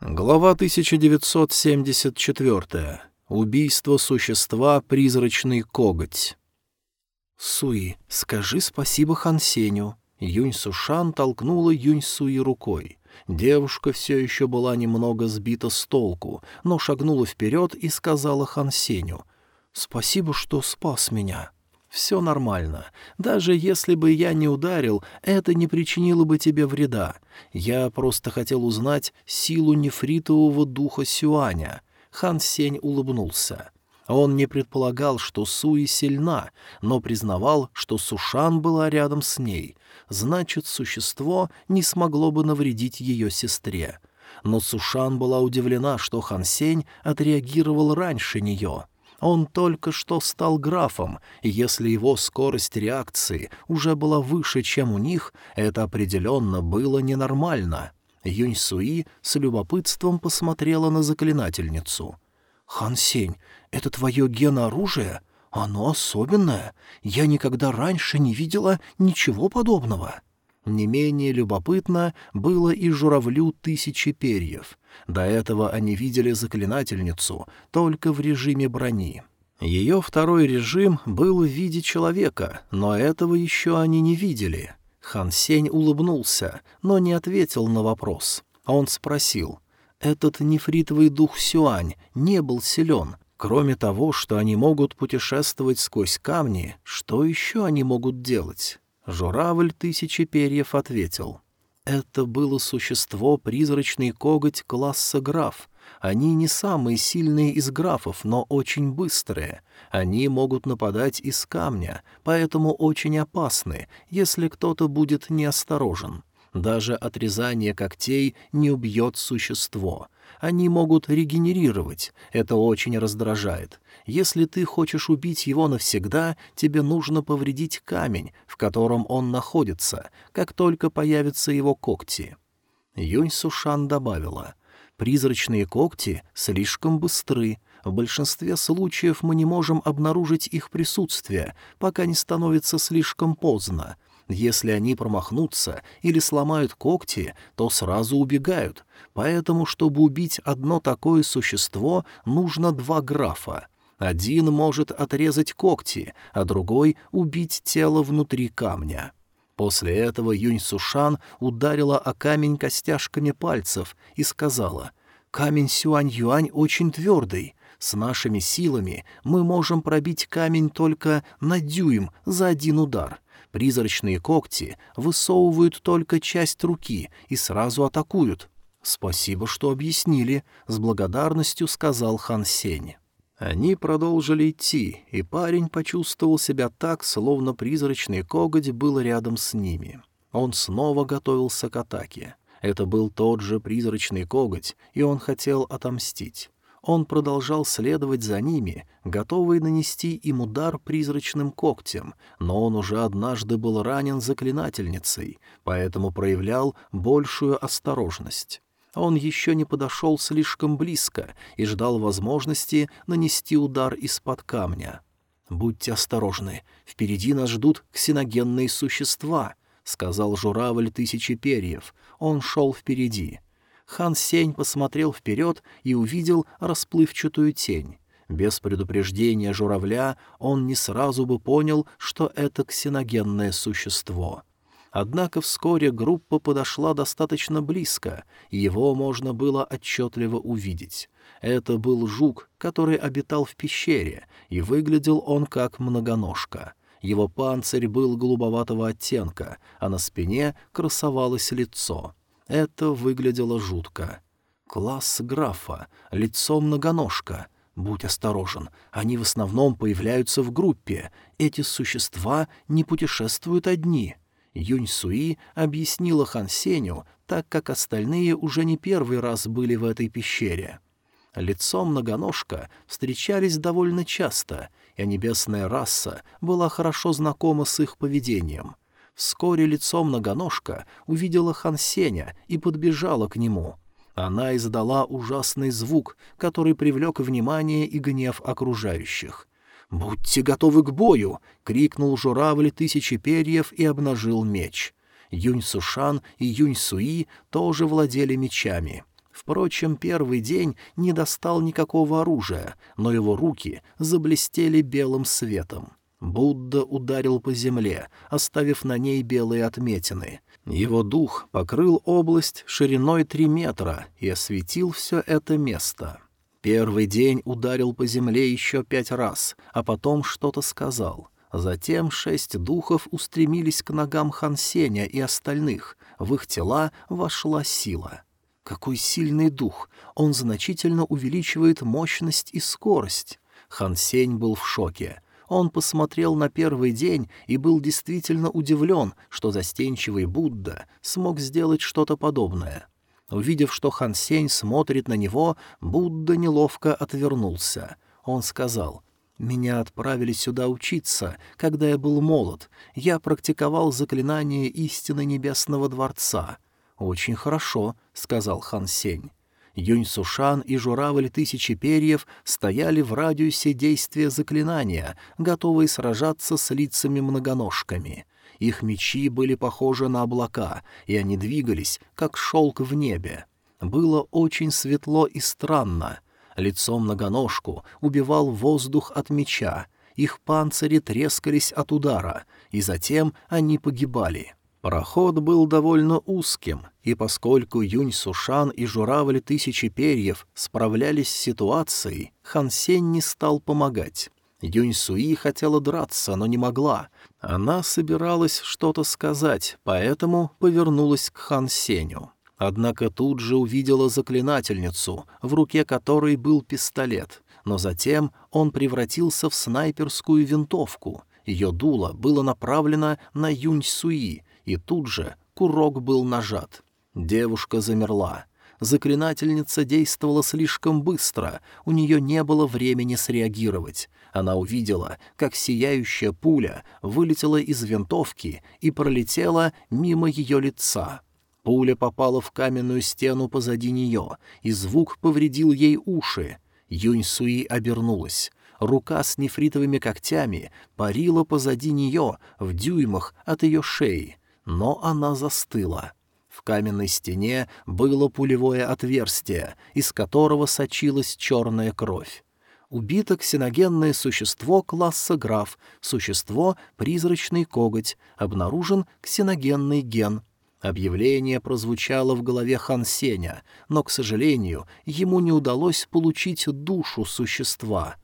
Глава 1974. Убийство существа «Призрачный коготь». «Суи, скажи спасибо Хан Сеню». Юнь Сушан толкнула Юнь Суи рукой. Девушка все еще была немного сбита с толку, но шагнула вперед и сказала Хан Сеню. «Спасибо, что спас меня». «Все нормально. Даже если бы я не ударил, это не причинило бы тебе вреда. Я просто хотел узнать силу нефритового духа Сюаня». Хан Сень улыбнулся. Он не предполагал, что Суи сильна, но признавал, что Сушан была рядом с ней. Значит, существо не смогло бы навредить ее сестре. Но Сушан была удивлена, что Хан Сень отреагировал раньше нее. Он только что стал графом, и если его скорость реакции уже была выше, чем у них, это определенно было ненормально. Юнь Суи с любопытством посмотрела на заклинательницу. «Хан Сень, это твое генооружие? Оно особенное. Я никогда раньше не видела ничего подобного». Не менее любопытно было и журавлю тысячи перьев. До этого они видели заклинательницу только в режиме брони. Ее второй режим был в виде человека, но этого еще они не видели. Хан Сень улыбнулся, но не ответил на вопрос. Он спросил, «Этот нефритовый дух Сюань не был силен. Кроме того, что они могут путешествовать сквозь камни, что еще они могут делать?» Журавль тысячи перьев ответил. Это было существо призрачный коготь класса граф. Они не самые сильные из графов, но очень быстрые. Они могут нападать из камня, поэтому очень опасны, если кто-то будет неосторожен. Даже отрезание когтей не убьет существо — они могут регенерировать, это очень раздражает. Если ты хочешь убить его навсегда, тебе нужно повредить камень, в котором он находится, как только появятся его когти. Юнь Сушан добавила, «Призрачные когти слишком быстры, в большинстве случаев мы не можем обнаружить их присутствие, пока не становится слишком поздно. Если они промахнутся или сломают когти, то сразу убегают. Поэтому, чтобы убить одно такое существо, нужно два графа. Один может отрезать когти, а другой — убить тело внутри камня. После этого Юнь Сушан ударила о камень костяшками пальцев и сказала, «Камень Сюань-Юань очень твердый. С нашими силами мы можем пробить камень только на дюйм за один удар. Призрачные когти высовывают только часть руки и сразу атакуют. «Спасибо, что объяснили», — с благодарностью сказал Хан Сень. Они продолжили идти, и парень почувствовал себя так, словно призрачный коготь был рядом с ними. Он снова готовился к атаке. Это был тот же призрачный коготь, и он хотел отомстить. Он продолжал следовать за ними, готовый нанести им удар призрачным когтем, но он уже однажды был ранен заклинательницей, поэтому проявлял большую осторожность. Он еще не подошел слишком близко и ждал возможности нанести удар из-под камня. «Будьте осторожны, впереди нас ждут ксеногенные существа», — сказал журавль тысячи перьев. Он шел впереди. Хан Сень посмотрел вперед и увидел расплывчатую тень. Без предупреждения журавля он не сразу бы понял, что это ксеногенное существо. Однако вскоре группа подошла достаточно близко, и его можно было отчетливо увидеть. Это был жук, который обитал в пещере, и выглядел он как многоножка. Его панцирь был голубоватого оттенка, а на спине красовалось лицо — это выглядело жутко. Класс графа, лицо многоножка. Будь осторожен, они в основном появляются в группе. Эти существа не путешествуют одни. Юнь Суи объяснила Хан Сеню, так как остальные уже не первый раз были в этой пещере. Лицо многоножка встречались довольно часто, и небесная раса была хорошо знакома с их поведением. Вскоре лицо многоножка увидела Хан Сеня и подбежала к нему. Она издала ужасный звук, который привлек внимание и гнев окружающих. «Будьте готовы к бою!» — крикнул журавль тысячи перьев и обнажил меч. Юнь Сушан и Юнь Суи тоже владели мечами. Впрочем, первый день не достал никакого оружия, но его руки заблестели белым светом. Будда ударил по земле, оставив на ней белые отметины. Его дух покрыл область шириной три метра и осветил все это место. Первый день ударил по земле еще пять раз, а потом что-то сказал. Затем шесть духов устремились к ногам Хансеня и остальных, в их тела вошла сила. Какой сильный дух! Он значительно увеличивает мощность и скорость. Хансень был в шоке. Он посмотрел на первый день и был действительно удивлен, что застенчивый Будда смог сделать что-то подобное. Увидев, что Хан Сень смотрит на него, Будда неловко отвернулся. Он сказал, «Меня отправили сюда учиться, когда я был молод. Я практиковал заклинание истины Небесного Дворца». «Очень хорошо», — сказал Хан Сень. Юнь Сушан и журавль Тысячи Перьев стояли в радиусе действия заклинания, готовые сражаться с лицами-многоножками. Их мечи были похожи на облака, и они двигались, как шелк в небе. Было очень светло и странно. Лицо многоножку убивал воздух от меча, их панцири трескались от удара, и затем они погибали. Пароход был довольно узким, и поскольку Юнь Сушан и журавль Тысячи Перьев справлялись с ситуацией, Хан Сень не стал помогать. Юнь Суи хотела драться, но не могла. Она собиралась что-то сказать, поэтому повернулась к Хан Сеню. Однако тут же увидела заклинательницу, в руке которой был пистолет, но затем он превратился в снайперскую винтовку. Ее дуло было направлено на Юнь Суи, и тут же курок был нажат. Девушка замерла. Заклинательница действовала слишком быстро, у нее не было времени среагировать. Она увидела, как сияющая пуля вылетела из винтовки и пролетела мимо ее лица. Пуля попала в каменную стену позади нее, и звук повредил ей уши. Юнь Суи обернулась. Рука с нефритовыми когтями парила позади нее в дюймах от ее шеи, но она застыла. В каменной стене было пулевое отверстие, из которого сочилась черная кровь убито ксеногенное существо класса граф, существо «призрачный коготь», обнаружен ксеногенный ген. Объявление прозвучало в голове Хан Сеня, но, к сожалению, ему не удалось получить душу существа.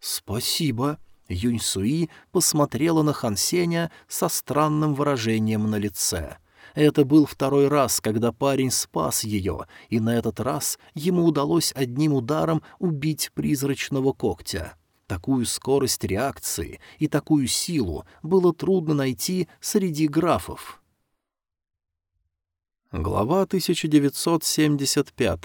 «Спасибо», Юнь Суи посмотрела на Хан Сеня со странным выражением на лице — это был второй раз, когда парень спас ее, и на этот раз ему удалось одним ударом убить призрачного когтя. Такую скорость реакции и такую силу было трудно найти среди графов. Глава 1975.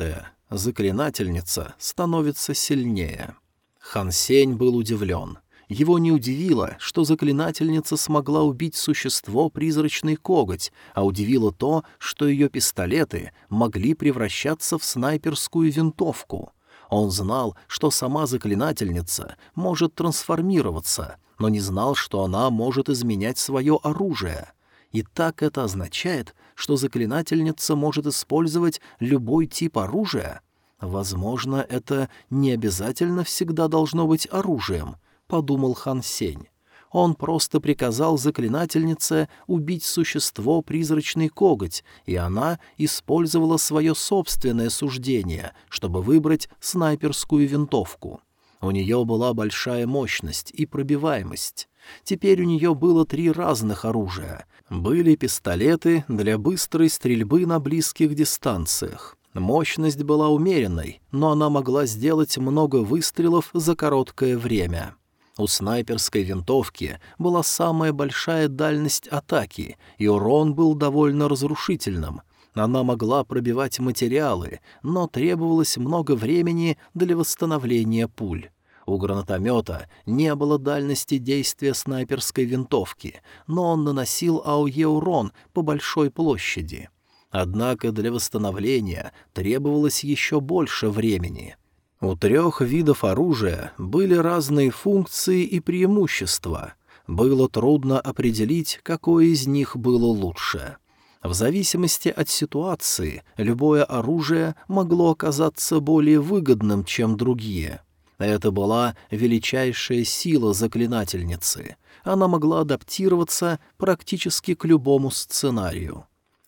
Заклинательница становится сильнее. Хан Сень был удивлен. Его не удивило, что заклинательница смогла убить существо призрачный коготь, а удивило то, что ее пистолеты могли превращаться в снайперскую винтовку. Он знал, что сама заклинательница может трансформироваться, но не знал, что она может изменять свое оружие. И так это означает, что заклинательница может использовать любой тип оружия? Возможно, это не обязательно всегда должно быть оружием —— подумал Хан Сень. Он просто приказал заклинательнице убить существо призрачный коготь, и она использовала свое собственное суждение, чтобы выбрать снайперскую винтовку. У нее была большая мощность и пробиваемость. Теперь у нее было три разных оружия. Были пистолеты для быстрой стрельбы на близких дистанциях. Мощность была умеренной, но она могла сделать много выстрелов за короткое время. У снайперской винтовки была самая большая дальность атаки, и урон был довольно разрушительным. Она могла пробивать материалы, но требовалось много времени для восстановления пуль. У гранатомета не было дальности действия снайперской винтовки, но он наносил АОЕ урон по большой площади. Однако для восстановления требовалось еще больше времени — у трех видов оружия были разные функции и преимущества. Было трудно определить, какое из них было лучше. В зависимости от ситуации, любое оружие могло оказаться более выгодным, чем другие. Это была величайшая сила заклинательницы. Она могла адаптироваться практически к любому сценарию.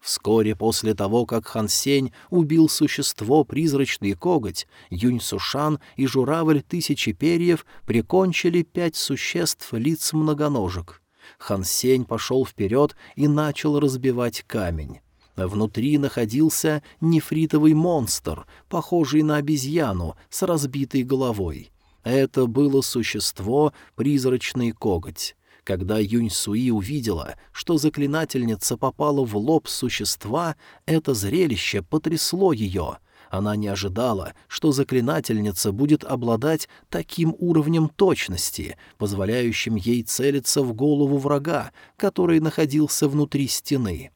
Вскоре после того, как Хан Сень убил существо «Призрачный коготь», Юнь Сушан и журавль Тысячи Перьев прикончили пять существ лиц многоножек. Хан Сень пошел вперед и начал разбивать камень. Внутри находился нефритовый монстр, похожий на обезьяну с разбитой головой. Это было существо «Призрачный коготь». Когда Юнь Суи увидела, что заклинательница попала в лоб существа, это зрелище потрясло ее. Она не ожидала, что заклинательница будет обладать таким уровнем точности, позволяющим ей целиться в голову врага, который находился внутри стены.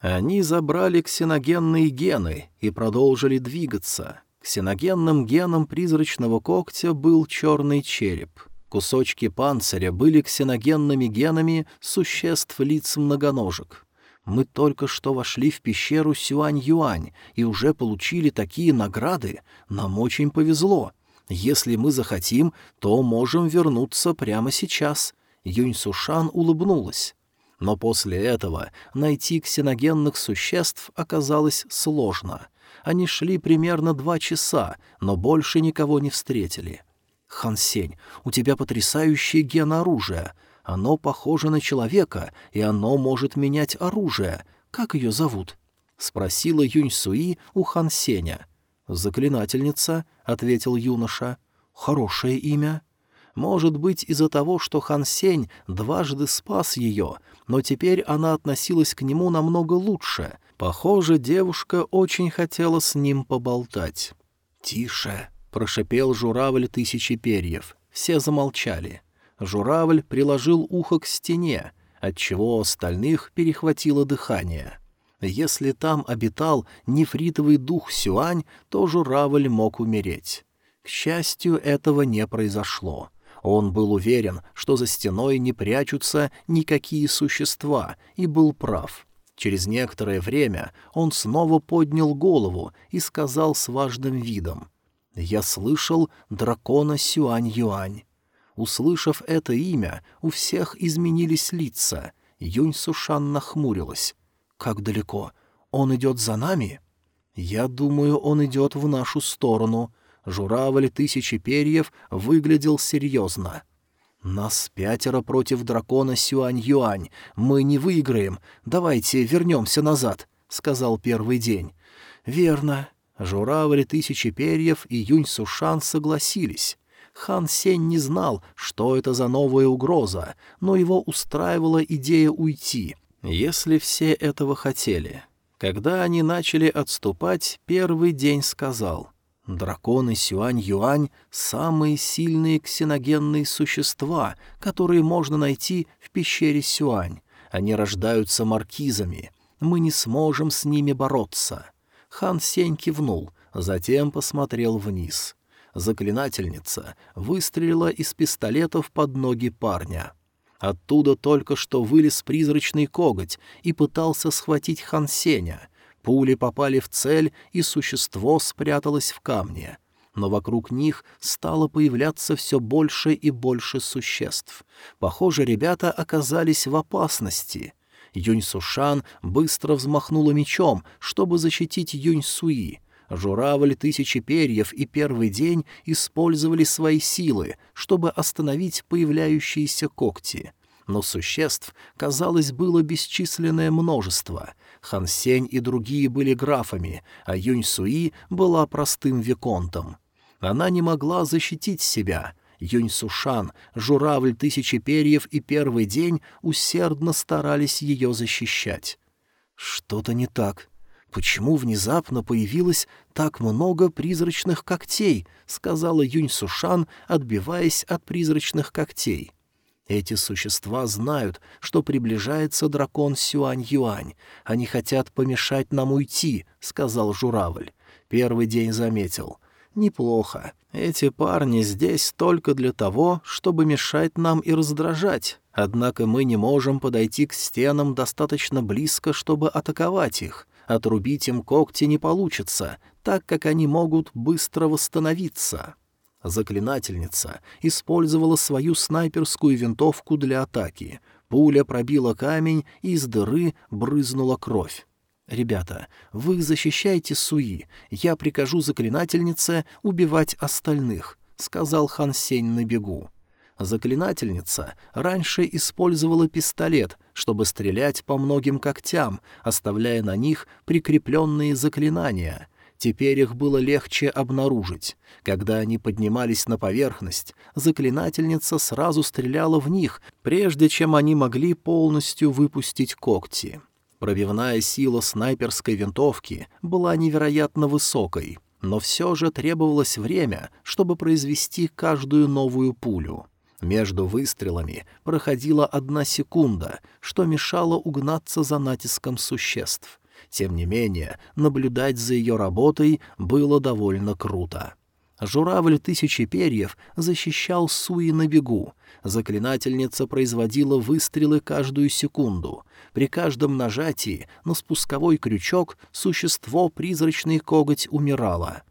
Они забрали ксеногенные гены и продолжили двигаться. Ксеногенным геном призрачного когтя был черный череп — Кусочки панциря были ксеногенными генами существ лиц многоножек. Мы только что вошли в пещеру Сюань-Юань и уже получили такие награды. Нам очень повезло. Если мы захотим, то можем вернуться прямо сейчас. Юнь Сушан улыбнулась. Но после этого найти ксеногенных существ оказалось сложно. Они шли примерно два часа, но больше никого не встретили. — Хан Сень, у тебя потрясающее ген оружия. Оно похоже на человека, и оно может менять оружие. Как ее зовут?» — спросила Юнь Суи у Хан Сеня. «Заклинательница», — ответил юноша. «Хорошее имя». Может быть, из-за того, что Хан Сень дважды спас ее, но теперь она относилась к нему намного лучше. Похоже, девушка очень хотела с ним поболтать. «Тише», прошипел журавль тысячи перьев. Все замолчали. Журавль приложил ухо к стене, отчего остальных перехватило дыхание. Если там обитал нефритовый дух Сюань, то журавль мог умереть. К счастью, этого не произошло. Он был уверен, что за стеной не прячутся никакие существа, и был прав. Через некоторое время он снова поднял голову и сказал с важным видом — я слышал дракона Сюань-Юань. Услышав это имя, у всех изменились лица. Юнь Сушан нахмурилась. «Как далеко? Он идет за нами?» «Я думаю, он идет в нашу сторону». Журавль Тысячи Перьев выглядел серьезно. «Нас пятеро против дракона Сюань-Юань. Мы не выиграем. Давайте вернемся назад», — сказал первый день. «Верно. Журавль Тысячи Перьев и Юнь Сушан согласились. Хан Сень не знал, что это за новая угроза, но его устраивала идея уйти, если все этого хотели. Когда они начали отступать, первый день сказал — Драконы Сюань-Юань — самые сильные ксеногенные существа, которые можно найти в пещере Сюань. Они рождаются маркизами. Мы не сможем с ними бороться. Хан Сень кивнул, затем посмотрел вниз. Заклинательница выстрелила из пистолетов под ноги парня. Оттуда только что вылез призрачный коготь и пытался схватить Хан Сеня. Пули попали в цель, и существо спряталось в камне. Но вокруг них стало появляться все больше и больше существ. Похоже, ребята оказались в опасности — Юнь Сушан быстро взмахнула мечом, чтобы защитить Юнь Суи. Журавль Тысячи Перьев и Первый День использовали свои силы, чтобы остановить появляющиеся когти. Но существ, казалось, было бесчисленное множество. Хан Сень и другие были графами, а Юнь Суи была простым виконтом. Она не могла защитить себя — Юнь Сушан, журавль тысячи перьев и первый день усердно старались ее защищать. Что-то не так. Почему внезапно появилось так много призрачных когтей, сказала Юнь Сушан, отбиваясь от призрачных когтей. Эти существа знают, что приближается дракон Сюань-Юань. Они хотят помешать нам уйти, сказал журавль. Первый день заметил. Неплохо. Эти парни здесь только для того, чтобы мешать нам и раздражать. Однако мы не можем подойти к стенам достаточно близко, чтобы атаковать их. Отрубить им когти не получится, так как они могут быстро восстановиться. Заклинательница использовала свою снайперскую винтовку для атаки. Пуля пробила камень, и из дыры брызнула кровь. «Ребята, вы защищаете Суи. Я прикажу заклинательнице убивать остальных», — сказал Хан Сень на бегу. Заклинательница раньше использовала пистолет, чтобы стрелять по многим когтям, оставляя на них прикрепленные заклинания. Теперь их было легче обнаружить. Когда они поднимались на поверхность, заклинательница сразу стреляла в них, прежде чем они могли полностью выпустить когти. Пробивная сила снайперской винтовки была невероятно высокой, но все же требовалось время, чтобы произвести каждую новую пулю. Между выстрелами проходила одна секунда, что мешало угнаться за натиском существ. Тем не менее, наблюдать за ее работой было довольно круто. Журавль тысячи перьев защищал Суи на бегу. Заклинательница производила выстрелы каждую секунду. При каждом нажатии на спусковой крючок существо призрачный коготь умирало.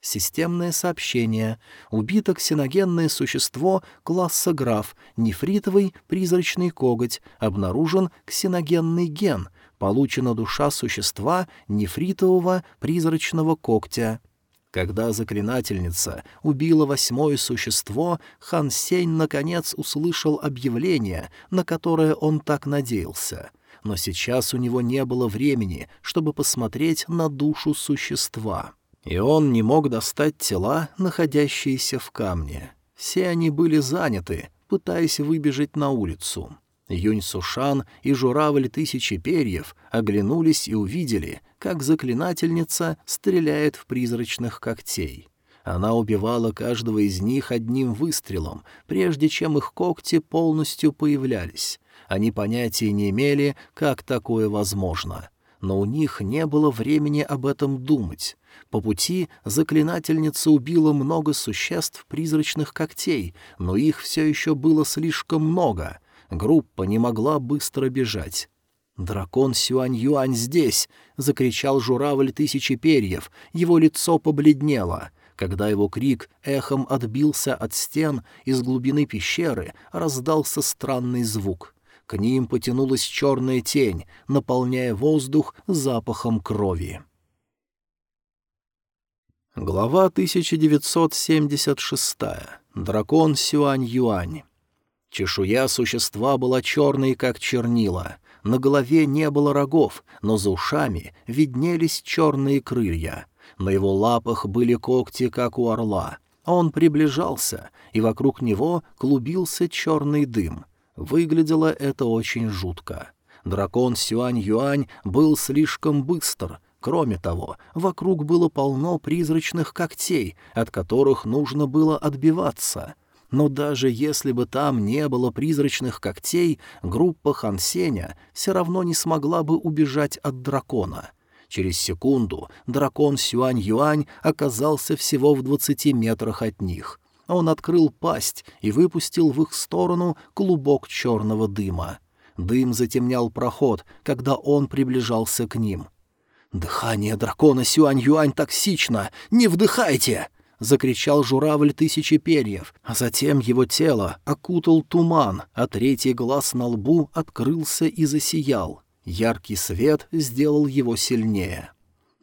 Системное сообщение. Убито ксеногенное существо класса граф, нефритовый призрачный коготь, обнаружен ксеногенный ген, получена душа существа нефритового призрачного когтя. Когда заклинательница убила восьмое существо, Хан Сень наконец услышал объявление, на которое он так надеялся. Но сейчас у него не было времени, чтобы посмотреть на душу существа. И он не мог достать тела, находящиеся в камне. Все они были заняты, пытаясь выбежать на улицу. Юнь Сушан и журавль тысячи перьев оглянулись и увидели, как заклинательница стреляет в призрачных когтей. Она убивала каждого из них одним выстрелом, прежде чем их когти полностью появлялись. Они понятия не имели, как такое возможно. Но у них не было времени об этом думать. По пути заклинательница убила много существ призрачных когтей, но их все еще было слишком много — Группа не могла быстро бежать. «Дракон Сюань-Юань здесь!» — закричал журавль тысячи перьев. Его лицо побледнело. Когда его крик эхом отбился от стен, из глубины пещеры раздался странный звук. К ним потянулась черная тень, наполняя воздух запахом крови. Глава 1976. Дракон Сюань-Юань. Чешуя существа была черной, как чернила. На голове не было рогов, но за ушами виднелись черные крылья. На его лапах были когти, как у орла. Он приближался, и вокруг него клубился черный дым. Выглядело это очень жутко. Дракон Сюань-Юань был слишком быстр. Кроме того, вокруг было полно призрачных когтей, от которых нужно было отбиваться — но даже если бы там не было призрачных когтей, группа Хансеня все равно не смогла бы убежать от дракона. Через секунду дракон Сюань-Юань оказался всего в двадцати метрах от них. Он открыл пасть и выпустил в их сторону клубок черного дыма. Дым затемнял проход, когда он приближался к ним. «Дыхание дракона Сюань-Юань токсично! Не вдыхайте!» — закричал журавль тысячи перьев, а затем его тело окутал туман, а третий глаз на лбу открылся и засиял. Яркий свет сделал его сильнее.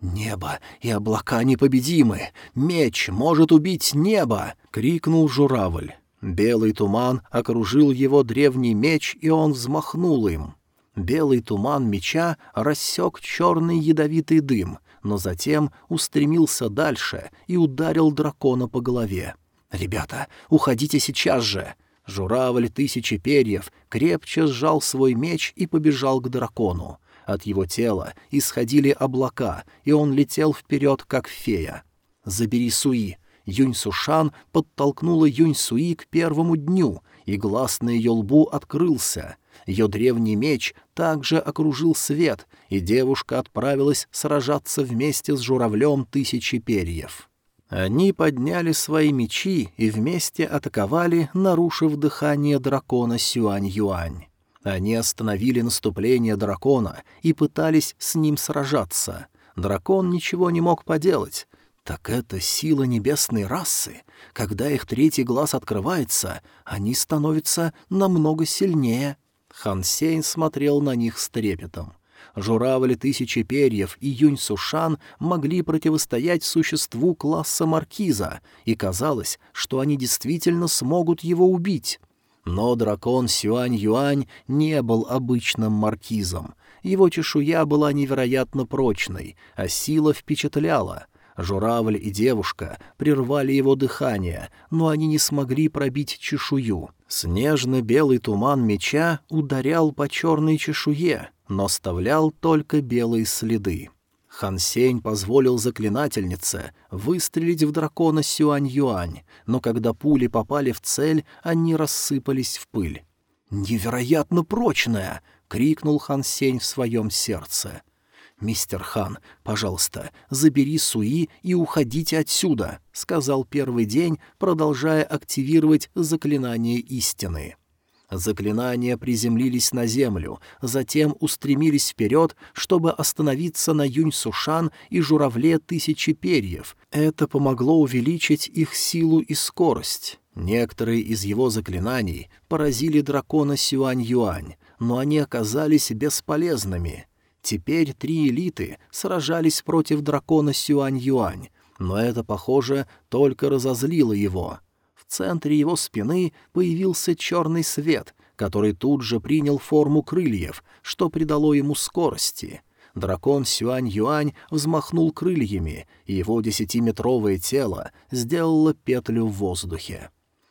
«Небо и облака непобедимы! Меч может убить небо!» — крикнул журавль. Белый туман окружил его древний меч, и он взмахнул им. Белый туман меча рассек черный ядовитый дым, но затем устремился дальше и ударил дракона по голове. «Ребята, уходите сейчас же!» Журавль тысячи перьев крепче сжал свой меч и побежал к дракону. От его тела исходили облака, и он летел вперед, как фея. «Забери Суи!» Юнь Сушан подтолкнула Юнь Суи к первому дню, и глаз на ее лбу открылся. Ее древний меч также окружил свет, и девушка отправилась сражаться вместе с журавлем тысячи перьев. Они подняли свои мечи и вместе атаковали, нарушив дыхание дракона Сюань-Юань. Они остановили наступление дракона и пытались с ним сражаться. Дракон ничего не мог поделать. Так это сила небесной расы. Когда их третий глаз открывается, они становятся намного сильнее. Хан Сень смотрел на них с трепетом. Журавли Тысячи Перьев и Юнь Сушан могли противостоять существу класса Маркиза, и казалось, что они действительно смогут его убить. Но дракон Сюань-Юань не был обычным маркизом. Его чешуя была невероятно прочной, а сила впечатляла. Журавль и девушка прервали его дыхание, но они не смогли пробить чешую. Снежно-белый туман меча ударял по черной чешуе, но оставлял только белые следы. Хан Сень позволил заклинательнице выстрелить в дракона Сюань-Юань, но когда пули попали в цель, они рассыпались в пыль. «Невероятно прочная!» — крикнул Хан Сень в своем сердце. «Мистер Хан, пожалуйста, забери Суи и уходите отсюда», — сказал первый день, продолжая активировать заклинание истины. Заклинания приземлились на землю, затем устремились вперед, чтобы остановиться на Юнь-Сушан и журавле тысячи перьев. Это помогло увеличить их силу и скорость. Некоторые из его заклинаний поразили дракона Сюань-Юань, но они оказались бесполезными. Теперь три элиты сражались против дракона Сюань-Юань, но это, похоже, только разозлило его — в центре его спины появился черный свет, который тут же принял форму крыльев, что придало ему скорости. Дракон Сюань-Юань взмахнул крыльями, и его десятиметровое тело сделало петлю в воздухе.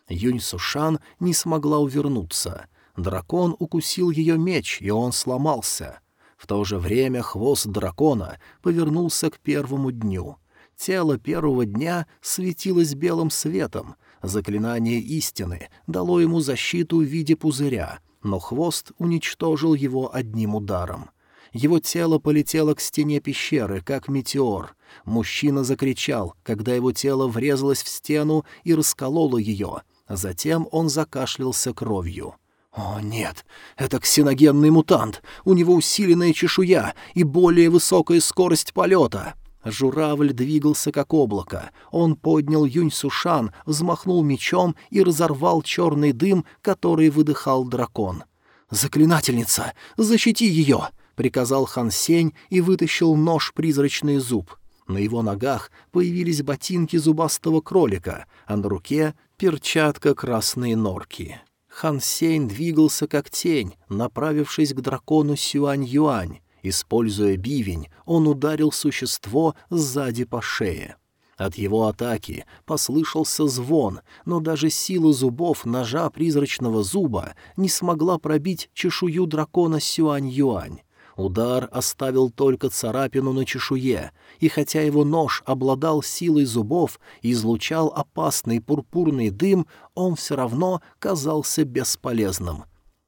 Юнь Сушан не смогла увернуться. Дракон укусил ее меч, и он сломался. В то же время хвост дракона повернулся к первому дню. Тело первого дня светилось белым светом, Заклинание истины дало ему защиту в виде пузыря, но хвост уничтожил его одним ударом. Его тело полетело к стене пещеры, как метеор. Мужчина закричал, когда его тело врезалось в стену и раскололо ее. Затем он закашлялся кровью. «О, нет, это ксеногенный мутант. У него усиленная чешуя и более высокая скорость полета». Журавль двигался как облако. Он поднял Юнь-Сушан, взмахнул мечом и разорвал черный дым, который выдыхал дракон. «Заклинательница! Защити ее!» — приказал Хан Сень и вытащил нож-призрачный зуб. На его ногах появились ботинки зубастого кролика, а на руке — перчатка красной норки. Хан Сень двигался как тень, направившись к дракону Сюань-Юань. Используя бивень, он ударил существо сзади по шее. От его атаки послышался звон, но даже сила зубов ножа призрачного зуба не смогла пробить чешую дракона Сюань-Юань. Удар оставил только царапину на чешуе, и хотя его нож обладал силой зубов и излучал опасный пурпурный дым, он все равно казался бесполезным.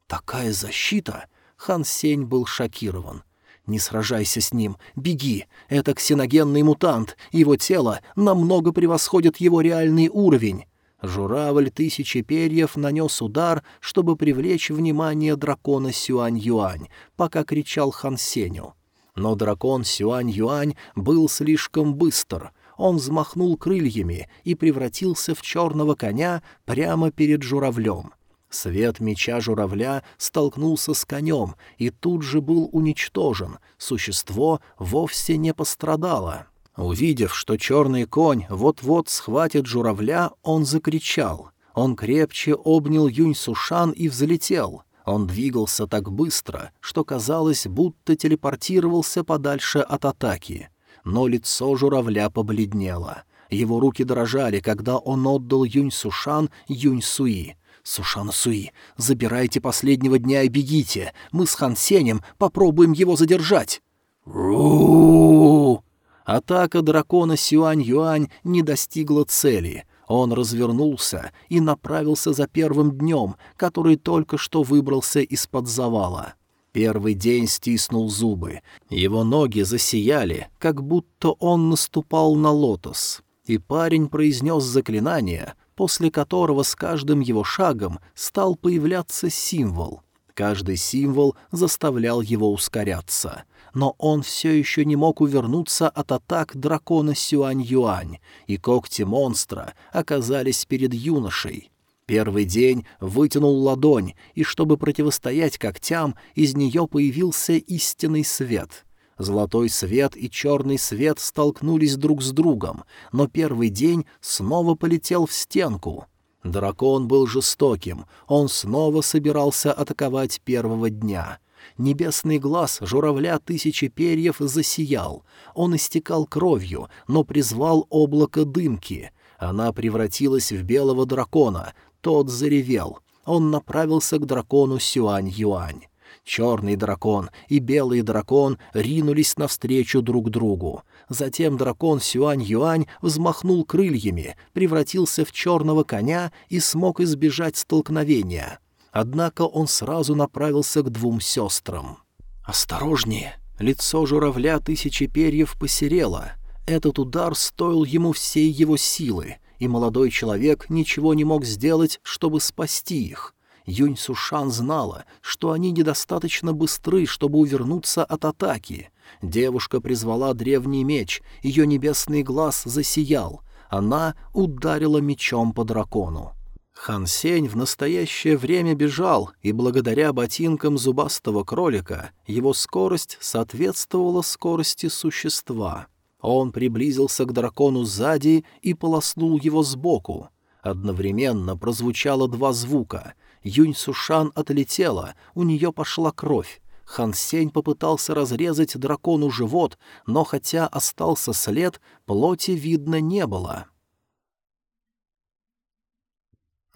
Такая защита! Хан Сень был шокирован. «Не сражайся с ним, беги. Это ксеногенный мутант, его тело намного превосходит его реальный уровень». Журавль тысячи перьев нанес удар, чтобы привлечь внимание дракона Сюань-Юань, пока кричал Хан Сеню. Но дракон Сюань-Юань был слишком быстр. Он взмахнул крыльями и превратился в черного коня прямо перед журавлем. Свет меча журавля столкнулся с конем и тут же был уничтожен, существо вовсе не пострадало. Увидев, что черный конь вот-вот схватит журавля, он закричал. Он крепче обнял Юнь Сушан и взлетел. Он двигался так быстро, что казалось, будто телепортировался подальше от атаки. Но лицо журавля побледнело. Его руки дрожали, когда он отдал Юнь Сушан Юнь Суи. «Сушана Суи, забирайте последнего дня и бегите. Мы с Хан Сенем попробуем его задержать». «Ру!» Атака дракона Сюань-Юань не достигла цели. Он развернулся и направился за первым днем, который только что выбрался из-под завала. Первый день стиснул зубы. Его ноги засияли, как будто он наступал на лотос. и парень произнес заклинание, после которого с каждым его шагом стал появляться символ. Каждый символ заставлял его ускоряться. Но он все еще не мог увернуться от атак дракона Сюань-Юань, и когти монстра оказались перед юношей. Первый день вытянул ладонь, и чтобы противостоять когтям, из нее появился истинный свет. Золотой свет и черный свет столкнулись друг с другом, но первый день снова полетел в стенку. Дракон был жестоким, он снова собирался атаковать первого дня. Небесный глаз журавля тысячи перьев засиял. Он истекал кровью, но призвал облако дымки. Она превратилась в белого дракона. Тот заревел. Он направился к дракону Сюань-Юань. Черный дракон и белый дракон ринулись навстречу друг другу. Затем дракон Сюань-Юань взмахнул крыльями, превратился в черного коня и смог избежать столкновения. Однако он сразу направился к двум сестрам. «Осторожнее!» Лицо журавля тысячи перьев посерело. Этот удар стоил ему всей его силы, и молодой человек ничего не мог сделать, чтобы спасти их. Юнь Сушан знала, что они недостаточно быстры, чтобы увернуться от атаки. Девушка призвала древний меч, ее небесный глаз засиял. Она ударила мечом по дракону. Хан Сень в настоящее время бежал, и благодаря ботинкам зубастого кролика его скорость соответствовала скорости существа. Он приблизился к дракону сзади и полоснул его сбоку. Одновременно прозвучало два звука — Юнь Сушан отлетела, у нее пошла кровь. Хан Сень попытался разрезать дракону живот, но хотя остался след, плоти видно не было.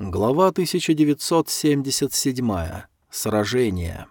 Глава 1977. Сражение.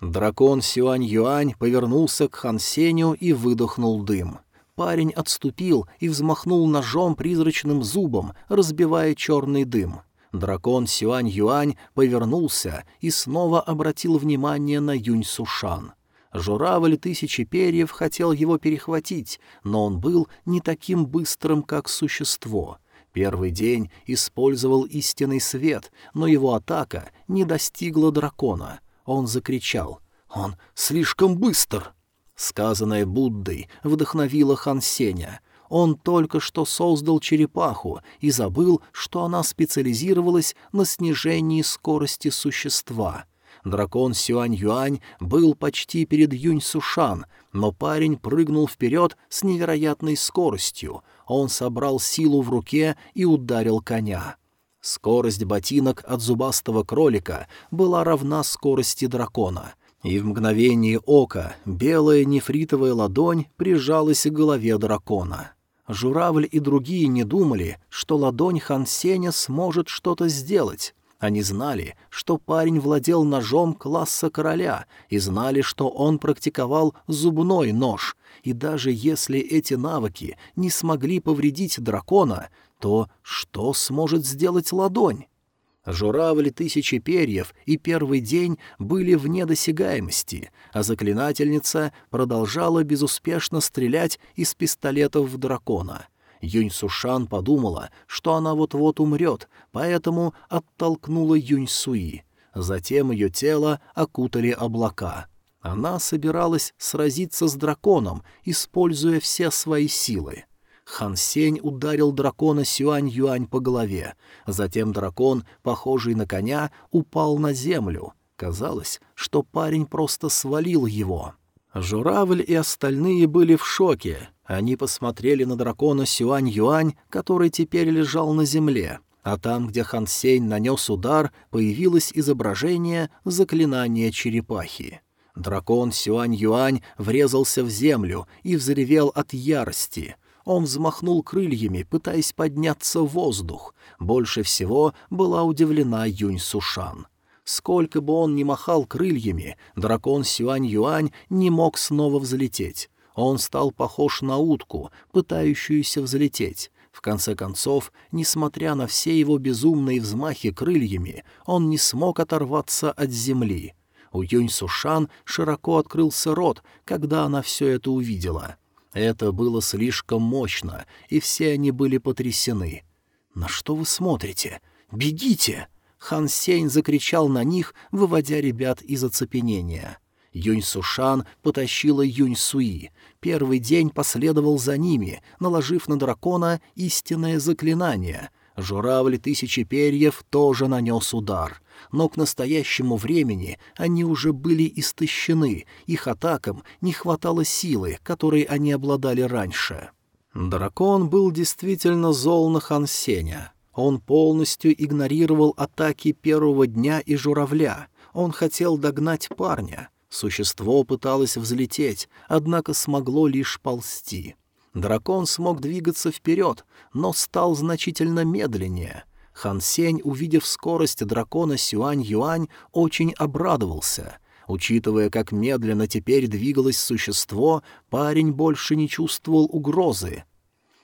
Дракон Сюань-Юань повернулся к Хан Сеню и выдохнул дым. Парень отступил и взмахнул ножом призрачным зубом, разбивая черный дым. Дракон Сюань-Юань повернулся и снова обратил внимание на Юнь-Сушан. Журавль тысячи перьев хотел его перехватить, но он был не таким быстрым, как существо. Первый день использовал истинный свет, но его атака не достигла дракона. Он закричал «Он слишком быстр!» Сказанное Буддой вдохновило Хан Сеня — он только что создал черепаху и забыл, что она специализировалась на снижении скорости существа. Дракон Сюань-Юань был почти перед Юнь-Сушан, но парень прыгнул вперед с невероятной скоростью. Он собрал силу в руке и ударил коня. Скорость ботинок от зубастого кролика была равна скорости дракона — и в мгновение ока белая нефритовая ладонь прижалась к голове дракона. Журавль и другие не думали, что ладонь Хан Сеня сможет что-то сделать. Они знали, что парень владел ножом класса короля и знали, что он практиковал зубной нож, и даже если эти навыки не смогли повредить дракона, то что сможет сделать ладонь? Журавли тысячи перьев и первый день были вне досягаемости, а заклинательница продолжала безуспешно стрелять из пистолетов в дракона. Юнь Сушан подумала, что она вот-вот умрет, поэтому оттолкнула Юнь Суи. Затем ее тело окутали облака. Она собиралась сразиться с драконом, используя все свои силы. Хан Сень ударил дракона Сюань-Юань по голове. Затем дракон, похожий на коня, упал на землю. Казалось, что парень просто свалил его. Журавль и остальные были в шоке. Они посмотрели на дракона Сюань-Юань, который теперь лежал на земле. А там, где Хан Сень нанес удар, появилось изображение заклинания черепахи. Дракон Сюань-Юань врезался в землю и взревел от ярости — он взмахнул крыльями, пытаясь подняться в воздух. Больше всего была удивлена Юнь Сушан. Сколько бы он ни махал крыльями, дракон Сюань-Юань не мог снова взлететь. Он стал похож на утку, пытающуюся взлететь. В конце концов, несмотря на все его безумные взмахи крыльями, он не смог оторваться от земли. У Юнь Сушан широко открылся рот, когда она все это увидела — Это было слишком мощно, и все они были потрясены. «На что вы смотрите? Бегите!» Хан Сень закричал на них, выводя ребят из оцепенения. Юнь Сушан потащила Юнь Суи. Первый день последовал за ними, наложив на дракона истинное заклинание. Журавль Тысячи Перьев тоже нанес удар. Но к настоящему времени они уже были истощены, их атакам не хватало силы, которой они обладали раньше. Дракон был действительно зол на Хансеня. Он полностью игнорировал атаки первого дня и журавля. Он хотел догнать парня. Существо пыталось взлететь, однако смогло лишь ползти. Дракон смог двигаться вперед, но стал значительно медленнее. Хан Сень, увидев скорость дракона Сюань-Юань, очень обрадовался. Учитывая, как медленно теперь двигалось существо, парень больше не чувствовал угрозы.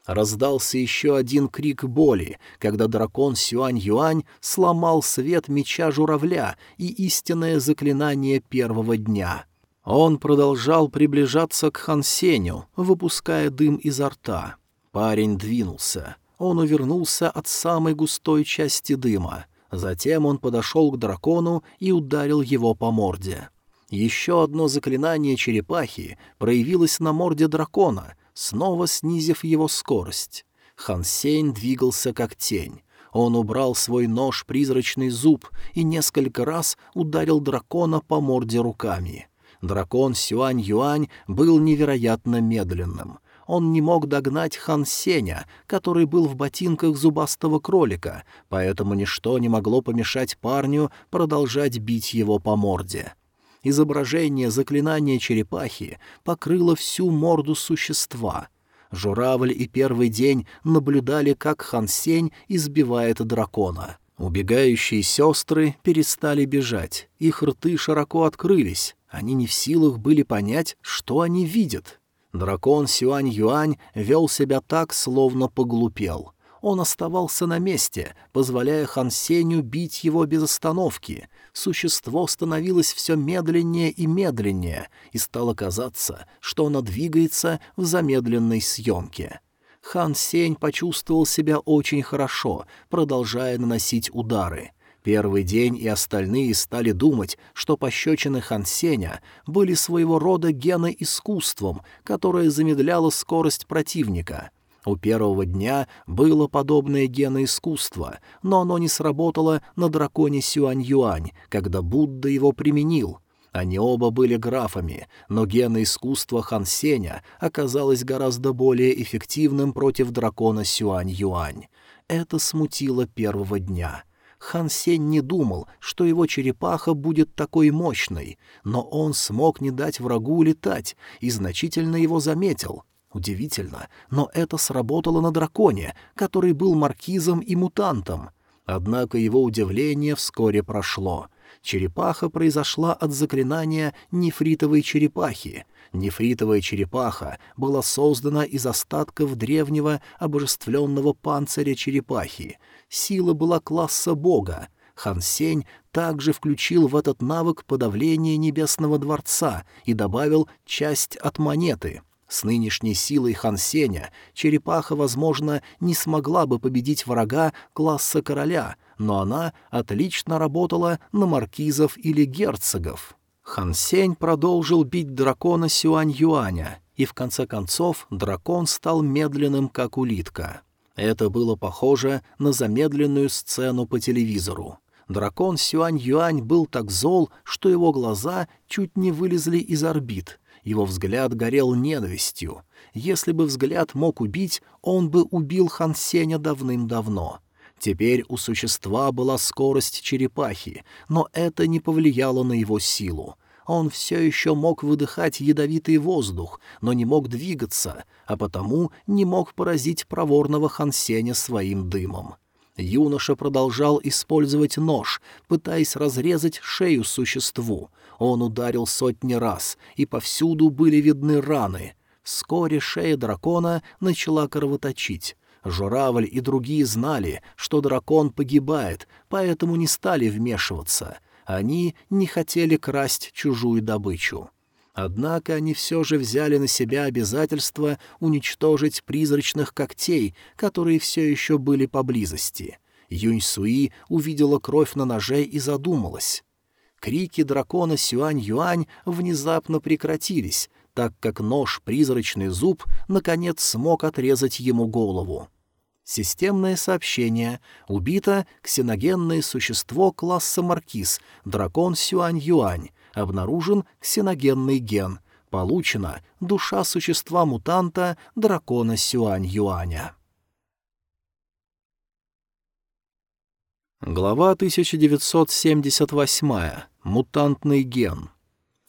Раздался еще один крик боли, когда дракон Сюань-Юань сломал свет меча журавля и истинное заклинание первого дня. Он продолжал приближаться к Хансеню, выпуская дым изо рта. Парень двинулся. Он увернулся от самой густой части дыма. Затем он подошел к дракону и ударил его по морде. Еще одно заклинание черепахи проявилось на морде дракона, снова снизив его скорость. Хан Сень двигался как тень. Он убрал свой нож-призрачный зуб и несколько раз ударил дракона по морде руками. Дракон Сюань-Юань был невероятно медленным. Он не мог догнать Хан Сеня, который был в ботинках зубастого кролика, поэтому ничто не могло помешать парню продолжать бить его по морде. Изображение заклинания черепахи покрыло всю морду существа. Журавль и первый день наблюдали, как Хан Сень избивает дракона. Убегающие сестры перестали бежать, их рты широко открылись, они не в силах были понять, что они видят. Дракон Сюань-Юань вел себя так, словно поглупел — он оставался на месте, позволяя Хан Сеню бить его без остановки. Существо становилось все медленнее и медленнее, и стало казаться, что оно двигается в замедленной съемке. Хан Сень почувствовал себя очень хорошо, продолжая наносить удары. Первый день и остальные стали думать, что пощечины Хан Сеня были своего рода геноискусством, которое замедляло скорость противника — у первого дня было подобное геноискусство, но оно не сработало на драконе Сюань-Юань, когда Будда его применил. Они оба были графами, но геноискусство Хан Сеня оказалось гораздо более эффективным против дракона Сюань-Юань. Это смутило первого дня. Хан Сень не думал, что его черепаха будет такой мощной, но он смог не дать врагу летать и значительно его заметил. Удивительно, но это сработало на драконе, который был маркизом и мутантом. Однако его удивление вскоре прошло. Черепаха произошла от заклинания нефритовой черепахи. Нефритовая черепаха была создана из остатков древнего обожествленного панциря черепахи. Сила была класса бога. Хан Сень также включил в этот навык подавление Небесного Дворца и добавил часть от монеты — с нынешней силой Хансеня черепаха, возможно, не смогла бы победить врага класса короля, но она отлично работала на маркизов или герцогов. Хансень продолжил бить дракона Сюань-Юаня, и в конце концов дракон стал медленным, как улитка. Это было похоже на замедленную сцену по телевизору. Дракон Сюань-Юань был так зол, что его глаза чуть не вылезли из орбит — его взгляд горел ненавистью. Если бы взгляд мог убить, он бы убил Хан Сеня давным-давно. Теперь у существа была скорость черепахи, но это не повлияло на его силу. Он все еще мог выдыхать ядовитый воздух, но не мог двигаться, а потому не мог поразить проворного Хансеня своим дымом. Юноша продолжал использовать нож, пытаясь разрезать шею существу. Он ударил сотни раз, и повсюду были видны раны. Вскоре шея дракона начала кровоточить. Журавль и другие знали, что дракон погибает, поэтому не стали вмешиваться. Они не хотели красть чужую добычу. Однако они все же взяли на себя обязательство уничтожить призрачных когтей, которые все еще были поблизости. Юнь Суи увидела кровь на ноже и задумалась. Крики дракона Сюань-Юань внезапно прекратились, так как нож-призрачный зуб наконец смог отрезать ему голову. Системное сообщение. Убито ксеногенное существо класса Маркиз, дракон Сюань-Юань. Обнаружен ксеногенный ген. Получена душа существа-мутанта дракона Сюань-Юаня. Глава 1978. Мутантный ген.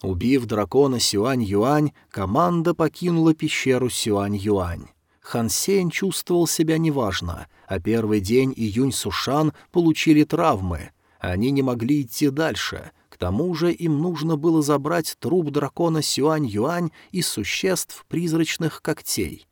Убив дракона Сюань-Юань, команда покинула пещеру Сюань-Юань. Хан Сень чувствовал себя неважно, а первый день июнь Сушан получили травмы. Они не могли идти дальше, тому же им нужно было забрать труп дракона Сюань-Юань и существ призрачных когтей.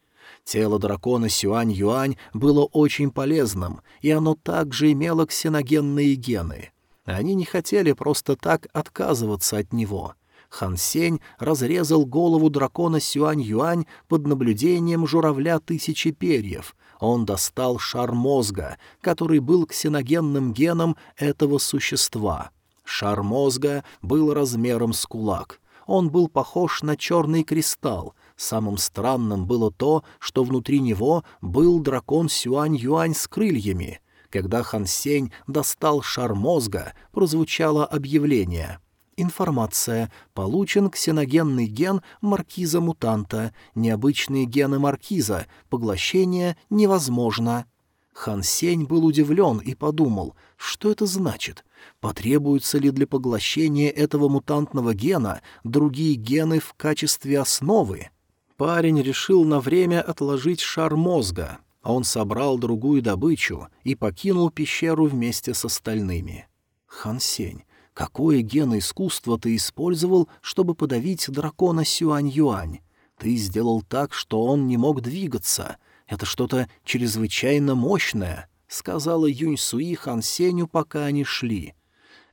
Тело дракона Сюань-Юань было очень полезным, и оно также имело ксеногенные гены. Они не хотели просто так отказываться от него. Хан Сень разрезал голову дракона Сюань-Юань под наблюдением журавля тысячи перьев. Он достал шар мозга, который был ксеногенным геном этого существа — Шар мозга был размером с кулак. Он был похож на черный кристалл. Самым странным было то, что внутри него был дракон Сюань-Юань с крыльями. Когда Хан Сень достал шар мозга, прозвучало объявление. Информация. Получен ксеногенный ген маркиза-мутанта. Необычные гены маркиза. Поглощение невозможно. Хан Сень был удивлен и подумал, что это значит. Потребуются ли для поглощения этого мутантного гена другие гены в качестве основы? Парень решил на время отложить шар мозга. Он собрал другую добычу и покинул пещеру вместе с остальными. Хансень, какое геноискусство ты использовал, чтобы подавить дракона Сюань-Юань? Ты сделал так, что он не мог двигаться. Это что-то чрезвычайно мощное, — сказала Юнь Суи Хан Сеню, пока они шли.